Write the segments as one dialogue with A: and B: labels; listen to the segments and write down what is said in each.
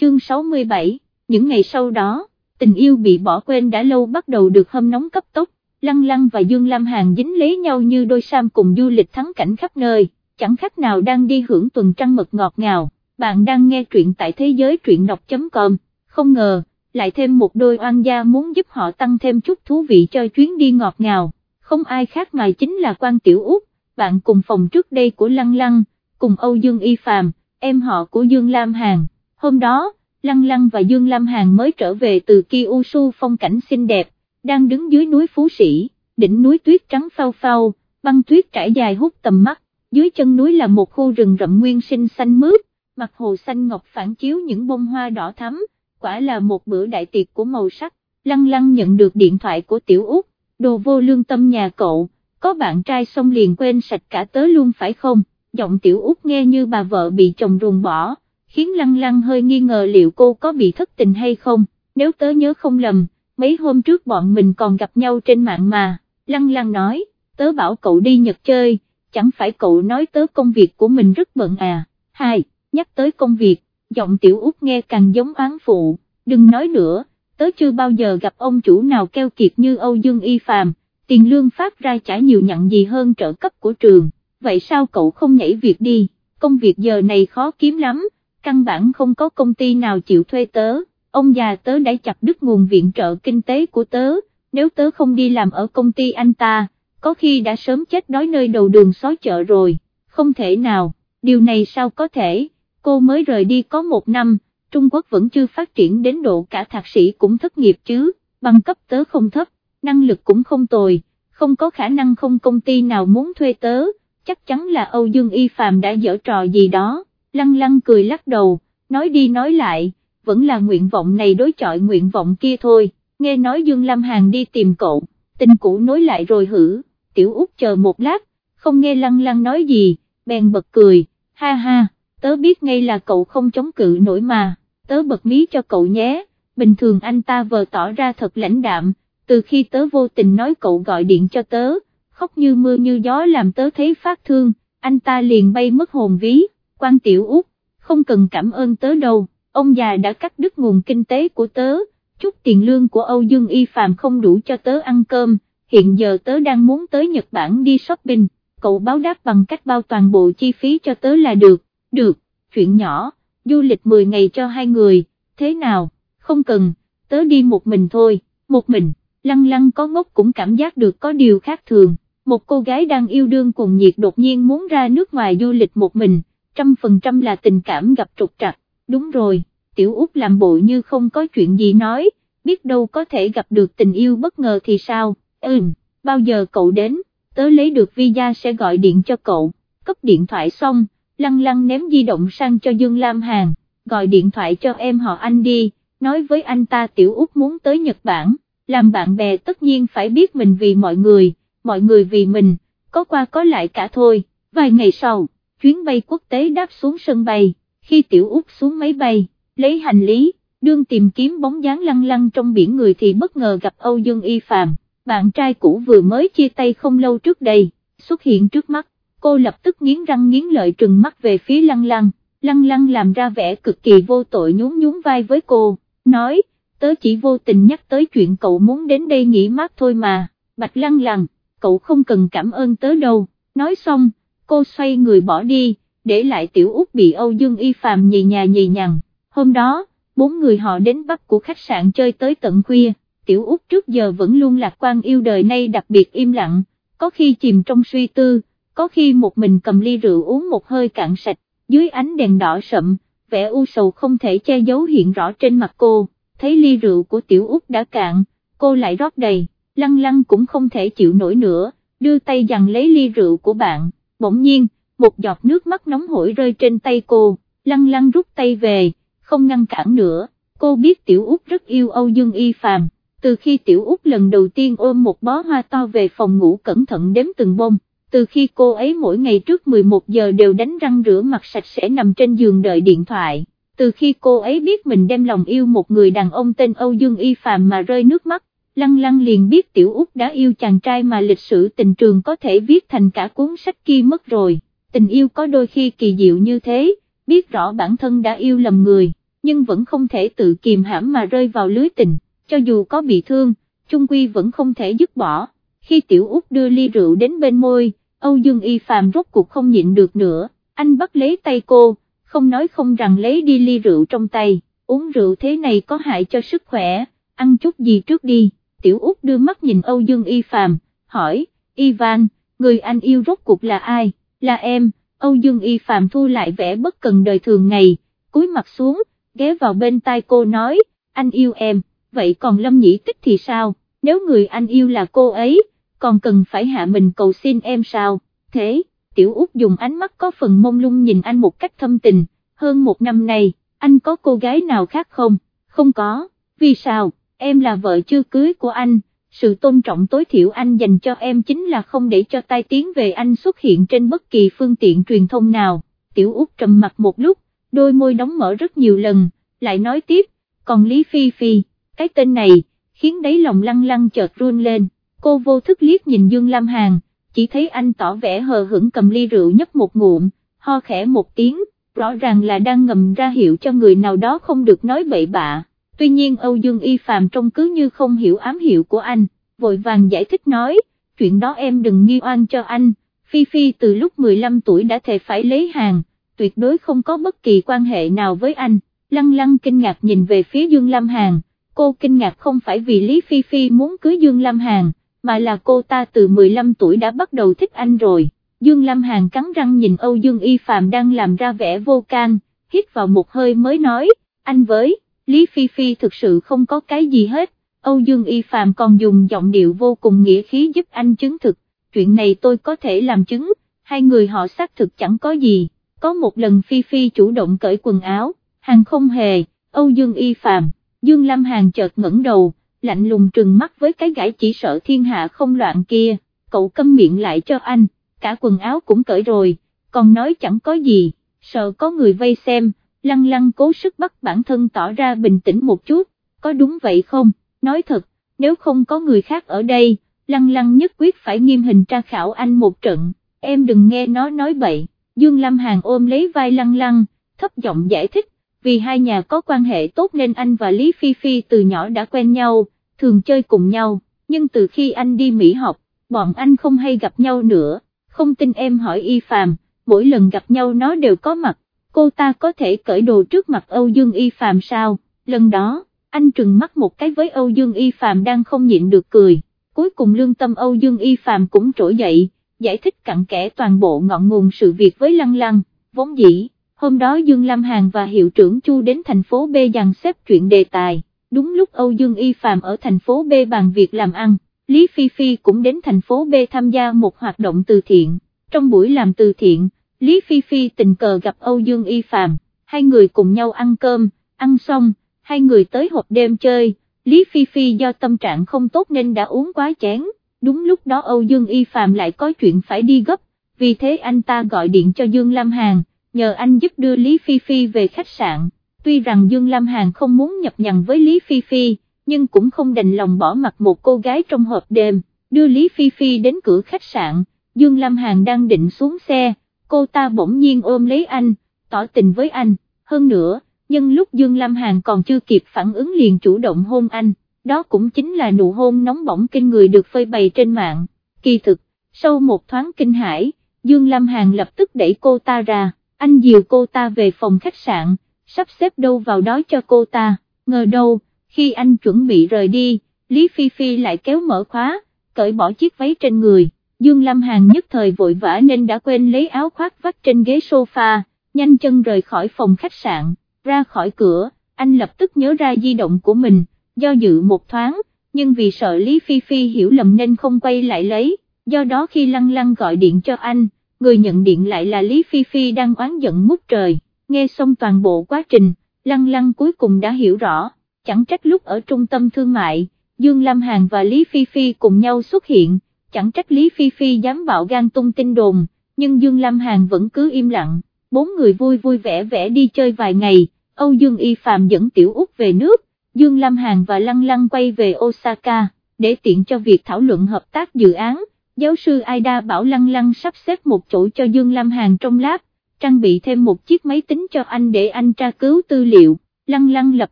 A: chương 67, những ngày sau đó, tình yêu bị bỏ quên đã lâu bắt đầu được hâm nóng cấp tốc, Lăng Lăng và Dương Lam Hàn dính lấy nhau như đôi sam cùng du lịch thắng cảnh khắp nơi, chẳng khác nào đang đi hưởng tuần trăng mật ngọt ngào, bạn đang nghe truyện tại thế giới truyện đọc.com, không ngờ, lại thêm một đôi oan gia muốn giúp họ tăng thêm chút thú vị cho chuyến đi ngọt ngào, không ai khác mà chính là quan tiểu út, bạn cùng phòng trước đây của Lăng Lăng, cùng Âu Dương Y Phạm, em họ của Dương Lam Hàn, hôm đó, Lăng Lăng và Dương Lam Hàn mới trở về từ Kyushu phong cảnh xinh đẹp, đang đứng dưới núi Phú Sĩ, đỉnh núi tuyết trắng phao phao, băng tuyết trải dài hút tầm mắt, dưới chân núi là một khu rừng rậm nguyên sinh xanh mướt, mặt hồ xanh ngọc phản chiếu những bông hoa đỏ thắm, quả là một bữa đại tiệc của màu sắc, Lăng Lăng nhận được điện thoại của Tiểu Út, đồ vô lương tâm nhà cậu, có bạn trai xong liền quên sạch cả tớ luôn phải không, giọng Tiểu Út nghe như bà vợ bị chồng ruồng bỏ khiến Lăng Lăng hơi nghi ngờ liệu cô có bị thất tình hay không, nếu tớ nhớ không lầm, mấy hôm trước bọn mình còn gặp nhau trên mạng mà, Lăng Lăng nói, tớ bảo cậu đi Nhật chơi, chẳng phải cậu nói tớ công việc của mình rất bận à, hai, nhắc tới công việc, giọng tiểu út nghe càng giống oán phụ, đừng nói nữa, tớ chưa bao giờ gặp ông chủ nào keo kiệt như Âu Dương Y phàm, tiền lương phát ra trả nhiều nhận gì hơn trợ cấp của trường, vậy sao cậu không nhảy việc đi, công việc giờ này khó kiếm lắm căn bản không có công ty nào chịu thuê tớ, ông già tớ đã chặt đứt nguồn viện trợ kinh tế của tớ, nếu tớ không đi làm ở công ty anh ta, có khi đã sớm chết đói nơi đầu đường xói chợ rồi, không thể nào, điều này sao có thể, cô mới rời đi có một năm, Trung Quốc vẫn chưa phát triển đến độ cả thạc sĩ cũng thất nghiệp chứ, bằng cấp tớ không thấp, năng lực cũng không tồi, không có khả năng không công ty nào muốn thuê tớ, chắc chắn là Âu Dương Y Phạm đã dở trò gì đó lăng lăng cười lắc đầu, nói đi nói lại, vẫn là nguyện vọng này đối chọi nguyện vọng kia thôi, nghe nói Dương Lam Hàn đi tìm cậu, tình cũ nối lại rồi hử, tiểu út chờ một lát, không nghe lăng lăng nói gì, bèn bật cười, ha ha, tớ biết ngay là cậu không chống cự nổi mà, tớ bật mí cho cậu nhé, bình thường anh ta vờ tỏ ra thật lãnh đạm, từ khi tớ vô tình nói cậu gọi điện cho tớ, khóc như mưa như gió làm tớ thấy phát thương, anh ta liền bay mất hồn ví quan tiểu út, không cần cảm ơn tớ đâu, ông già đã cắt đứt nguồn kinh tế của tớ, chút tiền lương của Âu Dương Y Phạm không đủ cho tớ ăn cơm, hiện giờ tớ đang muốn tới Nhật Bản đi shopping, cậu báo đáp bằng cách bao toàn bộ chi phí cho tớ là được, được, chuyện nhỏ, du lịch 10 ngày cho hai người, thế nào, không cần, tớ đi một mình thôi, một mình, lăng lăng có ngốc cũng cảm giác được có điều khác thường, một cô gái đang yêu đương cùng nhiệt đột nhiên muốn ra nước ngoài du lịch một mình, trăm phần trăm là tình cảm gặp trục trặc, đúng rồi, tiểu út làm bộ như không có chuyện gì nói, biết đâu có thể gặp được tình yêu bất ngờ thì sao, ừm, bao giờ cậu đến, tớ lấy được visa sẽ gọi điện cho cậu, cấp điện thoại xong, lăng lăng ném di động sang cho Dương Lam Hàn, gọi điện thoại cho em họ anh đi, nói với anh ta tiểu út muốn tới Nhật Bản, làm bạn bè tất nhiên phải biết mình vì mọi người, mọi người vì mình, có qua có lại cả thôi, vài ngày sau chuyến bay quốc tế đáp xuống sân bay, khi Tiểu Úc xuống máy bay, lấy hành lý, đương tìm kiếm bóng dáng lăng lăng trong biển người thì bất ngờ gặp Âu Dương Y Phạm, bạn trai cũ vừa mới chia tay không lâu trước đây, xuất hiện trước mắt, cô lập tức nghiến răng nghiến lợi trừng mắt về phía lăng lăng, lăng lăng làm ra vẻ cực kỳ vô tội nhún nhún vai với cô, nói, tớ chỉ vô tình nhắc tới chuyện cậu muốn đến đây nghỉ mát thôi mà, bạch lăng lăng, cậu không cần cảm ơn tớ đâu, nói xong, cô xoay người bỏ đi, để lại tiểu út bị Âu Dương Y Phạm nhì nhà nhì nhằn, hôm đó, bốn người họ đến bắp của khách sạn chơi tới tận khuya, tiểu út trước giờ vẫn luôn lạc quan yêu đời nay đặc biệt im lặng, có khi chìm trong suy tư, có khi một mình cầm ly rượu uống một hơi cạn sạch, dưới ánh đèn đỏ sậm, vẻ u sầu không thể che giấu hiện rõ trên mặt cô, thấy ly rượu của tiểu út đã cạn, cô lại rót đầy, lăng lăng cũng không thể chịu nổi nữa, đưa tay dằn lấy ly rượu của bạn, bỗng nhiên, một giọt nước mắt nóng hổi rơi trên tay cô, lăng lăng rút tay về, không ngăn cản nữa, cô biết Tiểu Úc rất yêu Âu Dương Y Phạm, từ khi Tiểu Úc lần đầu tiên ôm một bó hoa to về phòng ngủ cẩn thận đếm từng bông, từ khi cô ấy mỗi ngày trước 11 giờ đều đánh răng rửa mặt sạch sẽ nằm trên giường đợi điện thoại, từ khi cô ấy biết mình đem lòng yêu một người đàn ông tên Âu Dương Y Phạm mà rơi nước mắt, Lăng Lăng liền biết Tiểu Út đã yêu chàng trai mà lịch sử tình trường có thể viết thành cả cuốn sách kia mất rồi, tình yêu có đôi khi kỳ diệu như thế, biết rõ bản thân đã yêu lầm người, nhưng vẫn không thể tự kìm hãm mà rơi vào lưới tình, cho dù có bị thương, Trung quy vẫn không thể dứt bỏ. Khi Tiểu Út đưa ly rượu đến bên môi, Âu Dương Y Phạm rốt cuộc không nhịn được nữa, anh bắt lấy tay cô, không nói không rằng lấy đi ly rượu trong tay, uống rượu thế này có hại cho sức khỏe, ăn chút gì trước đi, Tiểu Úc đưa mắt nhìn Âu Dương Y Phạm, hỏi, Ivan, người anh yêu rốt cuộc là ai, là em, Âu Dương Y Phạm thu lại vẻ bất cần đời thường ngày, cúi mặt xuống, ghé vào bên tai cô nói, anh yêu em, vậy còn Lâm Nhĩ Tích thì sao, nếu người anh yêu là cô ấy, còn cần phải hạ mình cầu xin em sao, thế, Tiểu Úc dùng ánh mắt có phần mông lung nhìn anh một cách thâm tình, hơn một năm nay, anh có cô gái nào khác không, không có, vì sao, em là vợ chưa cưới của anh, sự tôn trọng tối thiểu anh dành cho em chính là không để cho tai tiếng về anh xuất hiện trên bất kỳ phương tiện truyền thông nào, Tiểu Út trầm mặt một lúc, đôi môi đóng mở rất nhiều lần, lại nói tiếp, còn Lý Phi Phi, cái tên này, khiến đáy lòng lăng lăng chợt run lên, cô vô thức liếc nhìn Dương Lam Hàn, chỉ thấy anh tỏ vẻ hờ hững cầm ly rượu nhấp một ngụm, ho khẽ một tiếng, rõ ràng là đang ngầm ra hiệu cho người nào đó không được nói bậy bạ, tuy nhiên Âu Dương Y Phạm trông cứ như không hiểu ám hiệu của anh, vội vàng giải thích nói, chuyện đó em đừng nghi oan cho anh, Phi Phi từ lúc 15 tuổi đã thề phải lấy hàng, tuyệt đối không có bất kỳ quan hệ nào với anh, lăng lăng kinh ngạc nhìn về phía Dương Lam Hàn, cô kinh ngạc không phải vì Lý Phi Phi muốn cưới Dương Lam Hàn, mà là cô ta từ 15 tuổi đã bắt đầu thích anh rồi. Dương Lam Hàn cắn răng nhìn Âu Dương Y Phạm đang làm ra vẻ vô can, hít vào một hơi mới nói, anh với, Lý Phi Phi thực sự không có cái gì hết, Âu Dương Y Phạm còn dùng giọng điệu vô cùng nghĩa khí giúp anh chứng thực, chuyện này tôi có thể làm chứng, hai người họ xác thực chẳng có gì, có một lần Phi Phi chủ động cởi quần áo, hàng không hề, Âu Dương Y Phạm, Dương Lam Hàng chợt ngẩng đầu, lạnh lùng trừng mắt với cái gãi chỉ sợ thiên hạ không loạn kia, cậu câm miệng lại cho anh, cả quần áo cũng cởi rồi, còn nói chẳng có gì, sợ có người vây xem, lăng lăng cố sức bắt bản thân tỏ ra bình tĩnh một chút, có đúng vậy không, nói thật, nếu không có người khác ở đây, lăng lăng nhất quyết phải nghiêm hình tra khảo anh một trận, em đừng nghe nó nói bậy, Dương Lâm Hàn ôm lấy vai lăng lăng, thấp giọng giải thích, vì hai nhà có quan hệ tốt nên anh và Lý Phi Phi từ nhỏ đã quen nhau, thường chơi cùng nhau, nhưng từ khi anh đi Mỹ học, bọn anh không hay gặp nhau nữa, không tin em hỏi Y Phạm, mỗi lần gặp nhau nó đều có mặt, cô ta có thể cởi đồ trước mặt Âu Dương Y Phạm sao, lần đó, anh trừng mắt một cái với Âu Dương Y Phạm đang không nhịn được cười, cuối cùng lương tâm Âu Dương Y Phạm cũng trỗi dậy, giải thích cặn kẽ toàn bộ ngọn nguồn sự việc với Lăng Lăng, vốn dĩ, hôm đó Dương Lam Hàn và hiệu trưởng Chu đến thành phố B dàn xếp chuyện đề tài. Đúng lúc Âu Dương Y Phạm ở thành phố B bàn việc làm ăn, Lý Phi Phi cũng đến thành phố B tham gia một hoạt động từ thiện, trong buổi làm từ thiện, Lý Phi Phi tình cờ gặp Âu Dương Y Phạm, hai người cùng nhau ăn cơm, ăn xong, hai người tới hộp đêm chơi, Lý Phi Phi do tâm trạng không tốt nên đã uống quá chén, đúng lúc đó Âu Dương Y Phạm lại có chuyện phải đi gấp, vì thế anh ta gọi điện cho Dương Lam Hàn, nhờ anh giúp đưa Lý Phi Phi về khách sạn. Tuy rằng Dương Lam Hàn không muốn nhập nhằn với Lý Phi Phi, nhưng cũng không đành lòng bỏ mặt một cô gái trong hộp đêm, đưa Lý Phi Phi đến cửa khách sạn, Dương Lam Hàn đang định xuống xe, cô ta bỗng nhiên ôm lấy anh, tỏ tình với anh, hơn nữa, nhưng lúc Dương Lam Hàn còn chưa kịp phản ứng liền chủ động hôn anh, đó cũng chính là nụ hôn nóng bỏng kinh người được phơi bày trên mạng, kỳ thực, sau một thoáng kinh hãi, Dương Lam Hàn lập tức đẩy cô ta ra, anh dìu cô ta về phòng khách sạn, sắp xếp đâu vào đó cho cô ta, ngờ đâu, khi anh chuẩn bị rời đi, Lý Phi Phi lại kéo mở khóa, cởi bỏ chiếc váy trên người, Dương Lâm Hàn nhất thời vội vã nên đã quên lấy áo khoác vắt trên ghế sofa, nhanh chân rời khỏi phòng khách sạn, ra khỏi cửa, anh lập tức nhớ ra di động của mình, do dự một thoáng, nhưng vì sợ Lý Phi Phi hiểu lầm nên không quay lại lấy, do đó khi lăng lăng gọi điện cho anh, người nhận điện lại là Lý Phi Phi đang oán giận mút trời nghe xong toàn bộ quá trình, lăng lăng cuối cùng đã hiểu rõ, chẳng trách lúc ở trung tâm thương mại, Dương Lam Hàn và Lý Phi Phi cùng nhau xuất hiện, chẳng trách Lý Phi Phi dám bạo gan tung tin đồn, nhưng Dương Lam Hàn vẫn cứ im lặng, bốn người vui vui vẻ vẻ đi chơi vài ngày, Âu Dương Y Phạm dẫn Tiểu Úc về nước, Dương Lam Hàn và Lăng Lăng quay về Osaka, để tiện cho việc thảo luận hợp tác dự án, giáo sư Aida bảo Lăng Lăng sắp xếp một chỗ cho Dương Lam Hàn trong lab, trang bị thêm một chiếc máy tính cho anh để anh tra cứu tư liệu, lăng lăng lập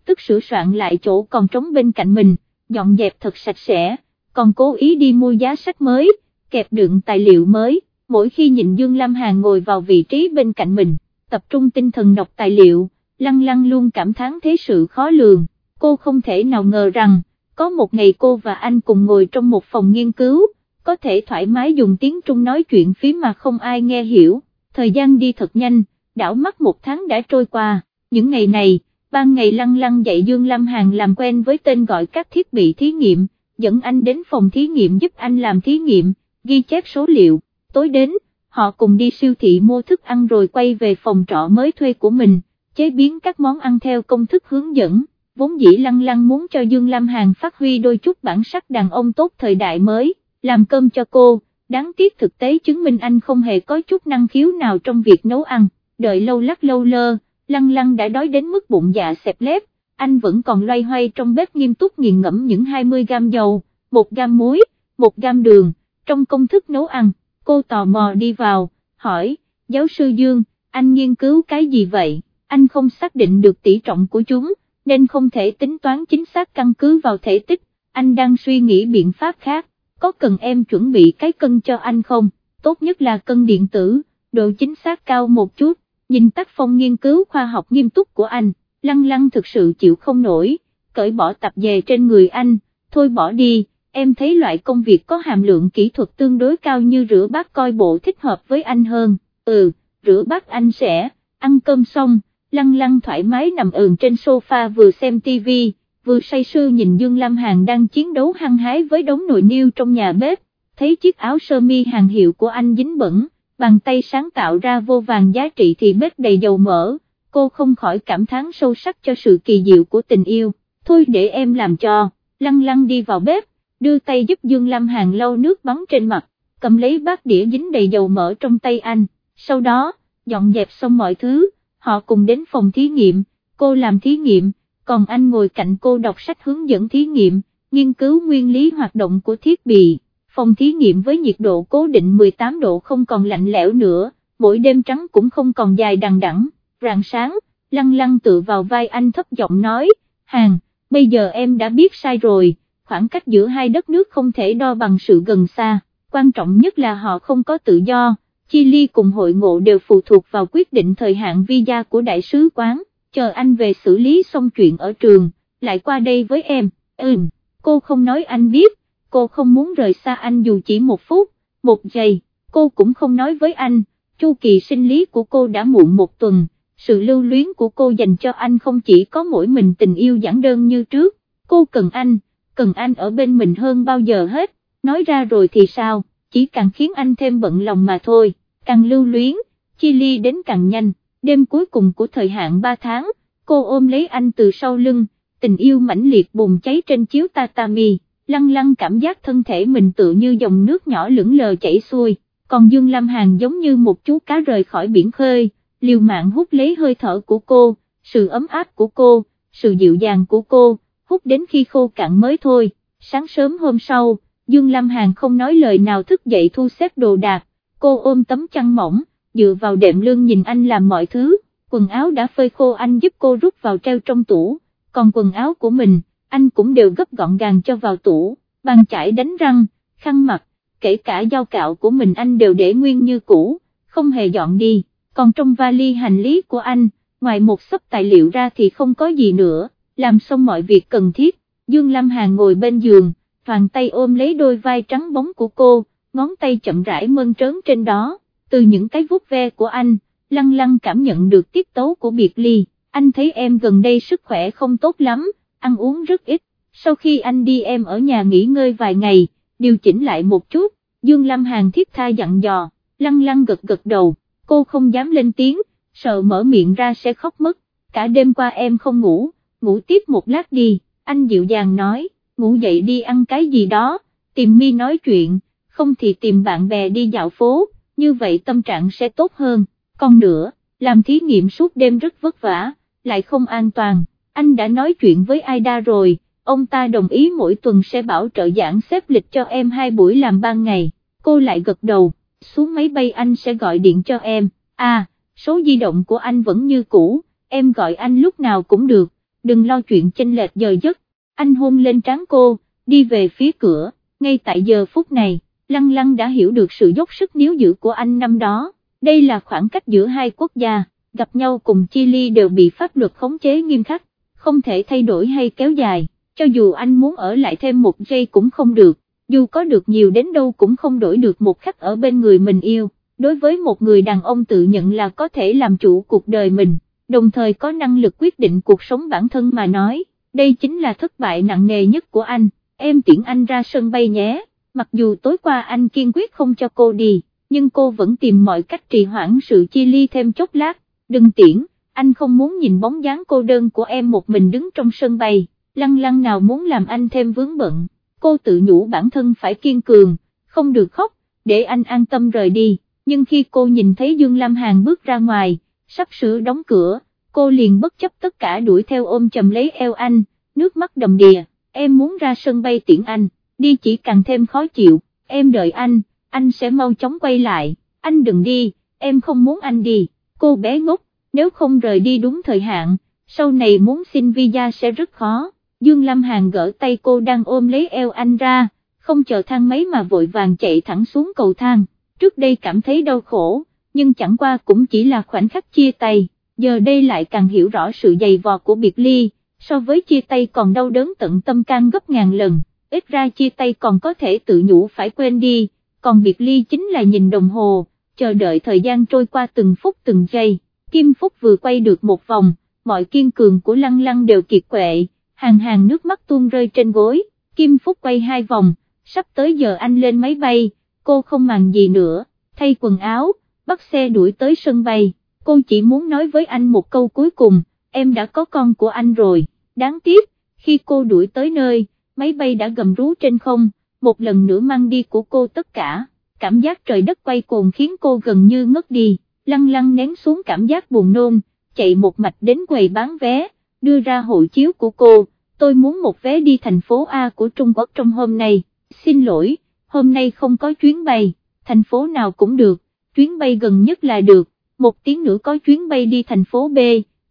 A: tức sửa soạn lại chỗ còn trống bên cạnh mình, dọn dẹp thật sạch sẽ, còn cố ý đi mua giá sách mới, kẹp đựng tài liệu mới, mỗi khi nhìn Dương Lam Hà ngồi vào vị trí bên cạnh mình, tập trung tinh thần đọc tài liệu, lăng lăng luôn cảm thán thế sự khó lường, cô không thể nào ngờ rằng, có một ngày cô và anh cùng ngồi trong một phòng nghiên cứu, có thể thoải mái dùng tiếng Trung nói chuyện phí mà không ai nghe hiểu, thời gian đi thật nhanh, đảo mắt một tháng đã trôi qua, những ngày này, ban ngày lăng lăng dạy Dương Lam Hàn làm quen với tên gọi các thiết bị thí nghiệm, dẫn anh đến phòng thí nghiệm giúp anh làm thí nghiệm, ghi chép số liệu, tối đến, họ cùng đi siêu thị mua thức ăn rồi quay về phòng trọ mới thuê của mình, chế biến các món ăn theo công thức hướng dẫn, vốn dĩ lăng lăng muốn cho Dương Lam Hàn phát huy đôi chút bản sắc đàn ông tốt thời đại mới, làm cơm cho cô, đáng tiếc thực tế chứng minh anh không hề có chút năng khiếu nào trong việc nấu ăn, đợi lâu lắc lâu lơ, lăng lăng đã đói đến mức bụng dạ xẹp lép, anh vẫn còn loay hoay trong bếp nghiêm túc nghiền ngẫm những 20 gam dầu, 1 gam muối, 1 gam đường, trong công thức nấu ăn, cô tò mò đi vào, hỏi, giáo sư Dương, anh nghiên cứu cái gì vậy, anh không xác định được tỷ trọng của chúng, nên không thể tính toán chính xác căn cứ vào thể tích, anh đang suy nghĩ biện pháp khác, có cần em chuẩn bị cái cân cho anh không, tốt nhất là cân điện tử, độ chính xác cao một chút, nhìn tác phong nghiên cứu khoa học nghiêm túc của anh, lăng lăng thực sự chịu không nổi, cởi bỏ tập về trên người anh, thôi bỏ đi, em thấy loại công việc có hàm lượng kỹ thuật tương đối cao như rửa bát coi bộ thích hợp với anh hơn, ừ, rửa bát anh sẽ, ăn cơm xong, lăng lăng thoải mái nằm ườn trên sofa vừa xem tivi, vừa say sưa nhìn Dương Lam Hàn đang chiến đấu hăng hái với đống nồi niêu trong nhà bếp, thấy chiếc áo sơ mi hàng hiệu của anh dính bẩn, bàn tay sáng tạo ra vô vàng giá trị thì bếp đầy dầu mỡ, cô không khỏi cảm thán sâu sắc cho sự kỳ diệu của tình yêu, thôi để em làm cho, lăng lăng đi vào bếp, đưa tay giúp Dương Lam Hàn lau nước bắn trên mặt, cầm lấy bát đĩa dính đầy dầu mỡ trong tay anh, sau đó, dọn dẹp xong mọi thứ, họ cùng đến phòng thí nghiệm, cô làm thí nghiệm, còn anh ngồi cạnh cô đọc sách hướng dẫn thí nghiệm, nghiên cứu nguyên lý hoạt động của thiết bị, phòng thí nghiệm với nhiệt độ cố định 18 độ không còn lạnh lẽo nữa, mỗi đêm trắng cũng không còn dài đằng đẵng, rạng sáng, lăng lăng tự vào vai anh thấp giọng nói, hàng, bây giờ em đã biết sai rồi, khoảng cách giữa hai đất nước không thể đo bằng sự gần xa, quan trọng nhất là họ không có tự do, Chile cùng hội ngộ đều phụ thuộc vào quyết định thời hạn visa của đại sứ quán chờ anh về xử lý xong chuyện ở trường, lại qua đây với em, ừm, cô không nói anh biết, cô không muốn rời xa anh dù chỉ một phút, một giây, cô cũng không nói với anh, chu kỳ sinh lý của cô đã muộn một tuần, sự lưu luyến của cô dành cho anh không chỉ có mỗi mình tình yêu giản đơn như trước, cô cần anh, cần anh ở bên mình hơn bao giờ hết, nói ra rồi thì sao, chỉ càng khiến anh thêm bận lòng mà thôi, càng lưu luyến, chia ly đến càng nhanh. Đêm cuối cùng của thời hạn 3 tháng, cô ôm lấy anh từ sau lưng, tình yêu mãnh liệt bùng cháy trên chiếu tatami, lăng lăng cảm giác thân thể mình tự như dòng nước nhỏ lững lờ chảy xuôi, còn Dương Lam Hàn giống như một chú cá rời khỏi biển khơi, liều mạng hút lấy hơi thở của cô, sự ấm áp của cô, sự dịu dàng của cô, hút đến khi khô cạn mới thôi, sáng sớm hôm sau, Dương Lam Hàn không nói lời nào thức dậy thu xếp đồ đạc, cô ôm tấm chăn mỏng, dựa vào đệm lưng nhìn anh làm mọi thứ, quần áo đã phơi khô anh giúp cô rút vào treo trong tủ, còn quần áo của mình, anh cũng đều gấp gọn gàng cho vào tủ, bàn chải đánh răng, khăn mặt, kể cả dao cạo của mình anh đều để nguyên như cũ, không hề dọn đi, còn trong vali hành lý của anh, ngoài một sấp tài liệu ra thì không có gì nữa, làm xong mọi việc cần thiết, Dương Lam Hà ngồi bên giường, toàn tay ôm lấy đôi vai trắng bóng của cô, ngón tay chậm rãi mơn trớn trên đó. Từ những cái vuốt ve của anh, lăng lăng cảm nhận được tiết tấu của biệt ly, anh thấy em gần đây sức khỏe không tốt lắm, ăn uống rất ít, sau khi anh đi em ở nhà nghỉ ngơi vài ngày, điều chỉnh lại một chút, Dương Lâm Hàn thiết tha dặn dò, lăng lăng gật gật đầu, cô không dám lên tiếng, sợ mở miệng ra sẽ khóc mất, cả đêm qua em không ngủ, ngủ tiếp một lát đi, anh dịu dàng nói, ngủ dậy đi ăn cái gì đó, tìm mi nói chuyện, không thì tìm bạn bè đi dạo phố, như vậy tâm trạng sẽ tốt hơn, còn nữa, làm thí nghiệm suốt đêm rất vất vả, lại không an toàn, anh đã nói chuyện với Aida rồi, ông ta đồng ý mỗi tuần sẽ bảo trợ giảng xếp lịch cho em hai buổi làm ban ngày, cô lại gật đầu, xuống máy bay anh sẽ gọi điện cho em, à, số di động của anh vẫn như cũ, em gọi anh lúc nào cũng được, đừng lo chuyện chênh lệch giờ giấc, anh hôn lên trán cô, đi về phía cửa, ngay tại giờ phút này, Lăng Lăng đã hiểu được sự dốc sức níu giữ của anh năm đó, đây là khoảng cách giữa hai quốc gia, gặp nhau cùng Chile đều bị pháp luật khống chế nghiêm khắc, không thể thay đổi hay kéo dài, cho dù anh muốn ở lại thêm một giây cũng không được, dù có được nhiều đến đâu cũng không đổi được một khắc ở bên người mình yêu, đối với một người đàn ông tự nhận là có thể làm chủ cuộc đời mình, đồng thời có năng lực quyết định cuộc sống bản thân mà nói, đây chính là thất bại nặng nề nhất của anh, em tiễn anh ra sân bay nhé, mặc dù tối qua anh kiên quyết không cho cô đi, nhưng cô vẫn tìm mọi cách trì hoãn sự chia ly thêm chốc lát, đừng tiễn, anh không muốn nhìn bóng dáng cô đơn của em một mình đứng trong sân bay, lăng lăng nào muốn làm anh thêm vướng bận, cô tự nhủ bản thân phải kiên cường, không được khóc, để anh an tâm rời đi, nhưng khi cô nhìn thấy Dương Lam Hàn bước ra ngoài, sắp sửa đóng cửa, cô liền bất chấp tất cả đuổi theo ôm chầm lấy eo anh, nước mắt đầm đìa, em muốn ra sân bay tiễn anh, đi chỉ càng thêm khó chịu, em đợi anh, anh sẽ mau chóng quay lại, anh đừng đi, em không muốn anh đi, cô bé ngốc, nếu không rời đi đúng thời hạn, sau này muốn xin visa sẽ rất khó, Dương Lâm Hàn gỡ tay cô đang ôm lấy eo anh ra, không chờ thang máy mà vội vàng chạy thẳng xuống cầu thang, trước đây cảm thấy đau khổ, nhưng chẳng qua cũng chỉ là khoảnh khắc chia tay, giờ đây lại càng hiểu rõ sự dày vò của biệt ly, so với chia tay còn đau đớn tận tâm can gấp ngàn lần, ít ra chia tay còn có thể tự nhủ phải quên đi, còn biệt ly chính là nhìn đồng hồ, chờ đợi thời gian trôi qua từng phút từng giây, Kim Phúc vừa quay được một vòng, mọi kiên cường của lăng lăng đều kiệt quệ, hàng hàng nước mắt tuôn rơi trên gối, Kim Phúc quay hai vòng, sắp tới giờ anh lên máy bay, cô không màng gì nữa, thay quần áo, bắt xe đuổi tới sân bay, cô chỉ muốn nói với anh một câu cuối cùng, em đã có con của anh rồi, đáng tiếc, khi cô đuổi tới nơi, máy bay đã gầm rú trên không, một lần nữa mang đi của cô tất cả, cảm giác trời đất quay cuồng khiến cô gần như ngất đi, lăng lăng nén xuống cảm giác buồn nôn, chạy một mạch đến quầy bán vé, đưa ra hộ chiếu của cô, tôi muốn một vé đi thành phố A của Trung Quốc trong hôm nay, xin lỗi, hôm nay không có chuyến bay, thành phố nào cũng được, chuyến bay gần nhất là được, một tiếng nữa có chuyến bay đi thành phố B,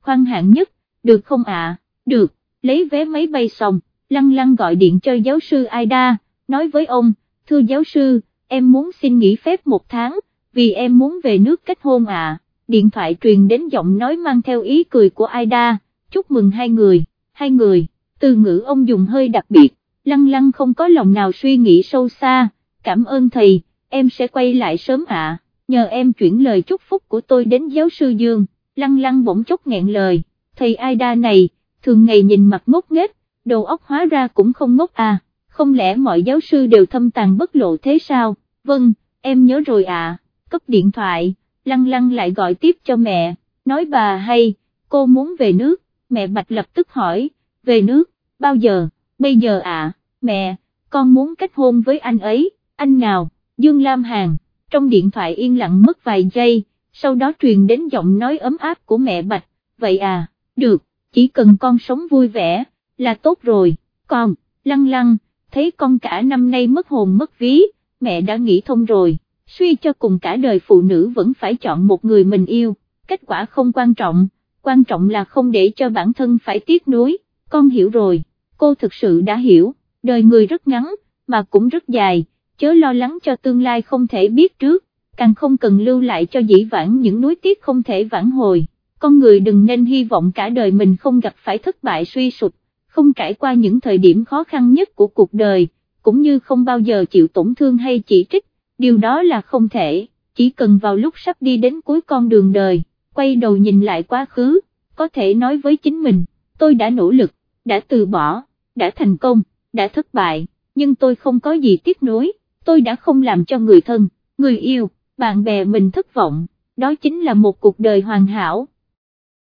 A: khoan hạng nhất, được không ạ, được, lấy vé máy bay xong, lăng lăng gọi điện cho giáo sư Aida, nói với ông, thưa giáo sư, em muốn xin nghỉ phép một tháng, vì em muốn về nước kết hôn à, điện thoại truyền đến giọng nói mang theo ý cười của Aida, chúc mừng hai người, hai người, từ ngữ ông dùng hơi đặc biệt, lăng lăng không có lòng nào suy nghĩ sâu xa, cảm ơn thầy, em sẽ quay lại sớm ạ, nhờ em chuyển lời chúc phúc của tôi đến giáo sư Dương, lăng lăng bỗng chốc nghẹn lời, thầy Aida này, thường ngày nhìn mặt ngốc nghếch, đầu óc hóa ra cũng không ngốc à, không lẽ mọi giáo sư đều thâm tàng bất lộ thế sao, vâng, em nhớ rồi ạ, cấp điện thoại, lăng lăng lại gọi tiếp cho mẹ, nói bà hay, cô muốn về nước, mẹ Bạch lập tức hỏi, về nước, bao giờ, bây giờ ạ, mẹ, con muốn kết hôn với anh ấy, anh nào, Dương Lam Hàn, trong điện thoại yên lặng mất vài giây, sau đó truyền đến giọng nói ấm áp của mẹ Bạch, vậy à, được, chỉ cần con sống vui vẻ, là tốt rồi, con, lăng lăng, thấy con cả năm nay mất hồn mất ví, mẹ đã nghĩ thông rồi, suy cho cùng cả đời phụ nữ vẫn phải chọn một người mình yêu, kết quả không quan trọng, quan trọng là không để cho bản thân phải tiếc nuối, con hiểu rồi, cô thực sự đã hiểu, đời người rất ngắn, mà cũng rất dài, chớ lo lắng cho tương lai không thể biết trước, càng không cần lưu lại cho dĩ vãng những nuối tiếc không thể vãn hồi, con người đừng nên hy vọng cả đời mình không gặp phải thất bại suy sụp, không trải qua những thời điểm khó khăn nhất của cuộc đời, cũng như không bao giờ chịu tổn thương hay chỉ trích, điều đó là không thể, chỉ cần vào lúc sắp đi đến cuối con đường đời, quay đầu nhìn lại quá khứ, có thể nói với chính mình, tôi đã nỗ lực, đã từ bỏ, đã thành công, đã thất bại, nhưng tôi không có gì tiếc nuối, tôi đã không làm cho người thân, người yêu, bạn bè mình thất vọng, đó chính là một cuộc đời hoàn hảo,